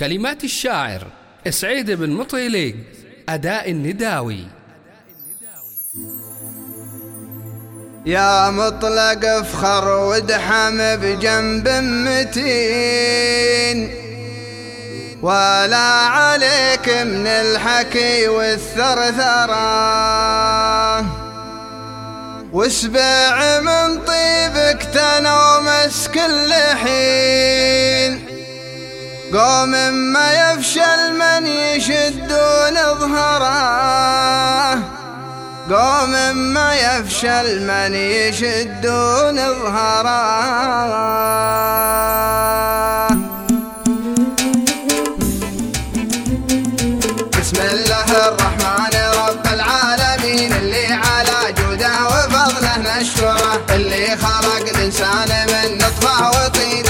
كلمات الشاعر سعيد بن مطيلق أداء النداوي. يا مطلق افخر وادحم بجنب متين ولا عليك من الحكي والثرثرة. واسبع من طيبك تنومس كل حين. قوم ما يفشل من يشدون ظهره. قوم ما يفشل من يشدون ظهره. بسم الله الرحمن رب العالمين اللي على جوده وفضله نشكره اللي خلق الإنسان من نطفة وطين.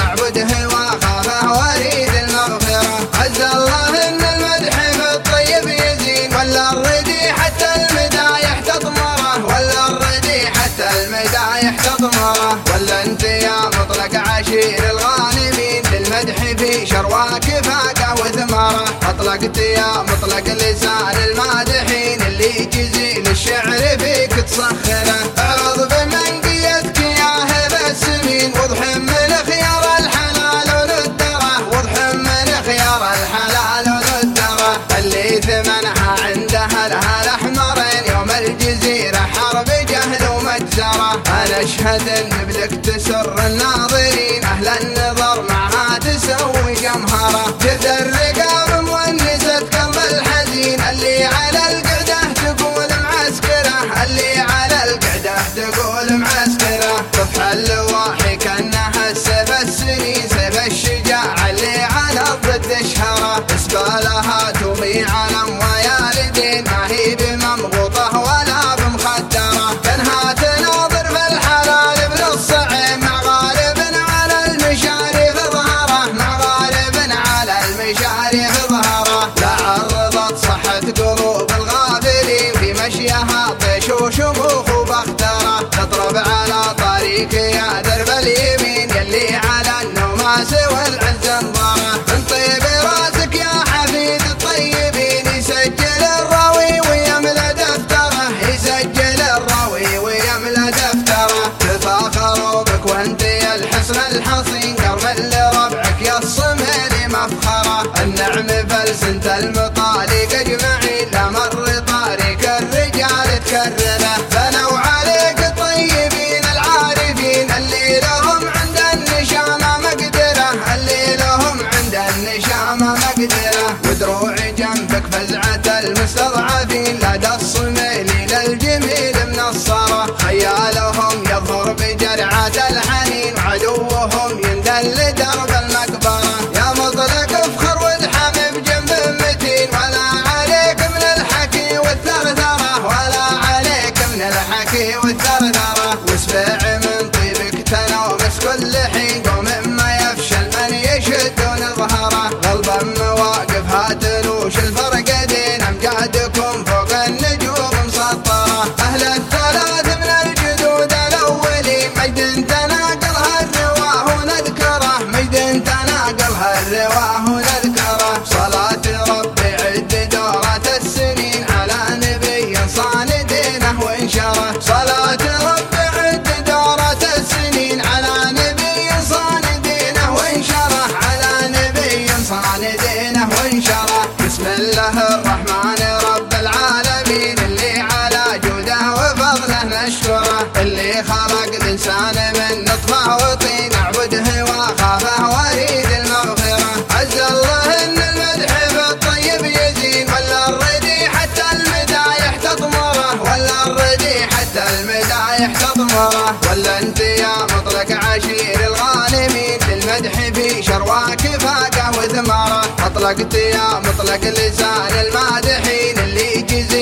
المدايح تطمره ولا أنت يا مطلق عشير الغانمين؟ للمدح في شرواك فاقه وثمره أطلقت يا مطلق لسان المادحين اللي جزيل الشعر فيك تسخره ان بدك تسر الناظرين. أهل النظر أنت المطالق اجمعين لا مر طارق الرجال تكرره. بنوا عليك طيبين العارفين اللي لهم عند النشامة مقدرة. اللي لهم عند النشامة مقدرة. ودروع جنبك فزعه المستضعفين لدى الصميل تنومس كل حين نشكره اللي خلق الانسان من نطفة وطين. اعبده واخافه وأريد المغفرة. عز الله إن المدح في الطيب يزين. ولا الردي حتى المدايح تطمره ولا الردي حتى المدايح تطمره ولا أنت يا مطلق عشير الغانمين. للمدح في شرواك فاقه وثمره. أطلقت يا مطلق لسان المادحين. اللي جزيل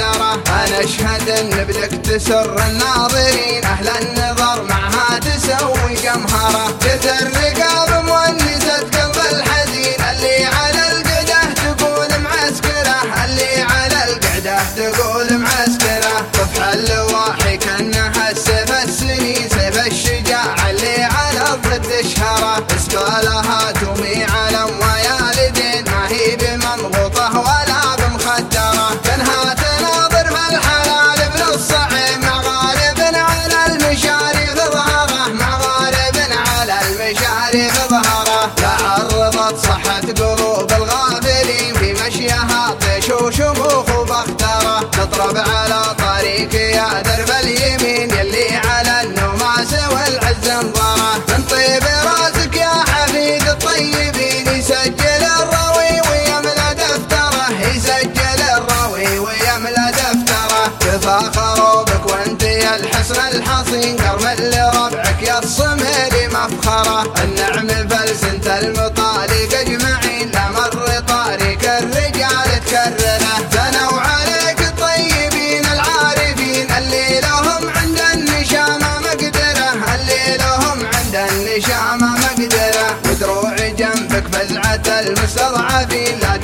ومجزره أنا أشهد أن بدك تسر الناظرين. أهل النظر معها تسوي جمهرة. جد الرقاب مونسه على المشاري ظهره تعرضت صحة قلوب الغافلين. في مشيها طيش وشموخ وبختره تطرب على طريق يا درب اليمين. يلي على النماس والعز انظرة. من طيب راسك يا حفيد الطيبين يسجل الراوي ويملى دفترة. يسجل الراوي ويملى دفترة. تفاخروا بك وانت يا الحسن الحصين كرم فزعه المستضعفين لا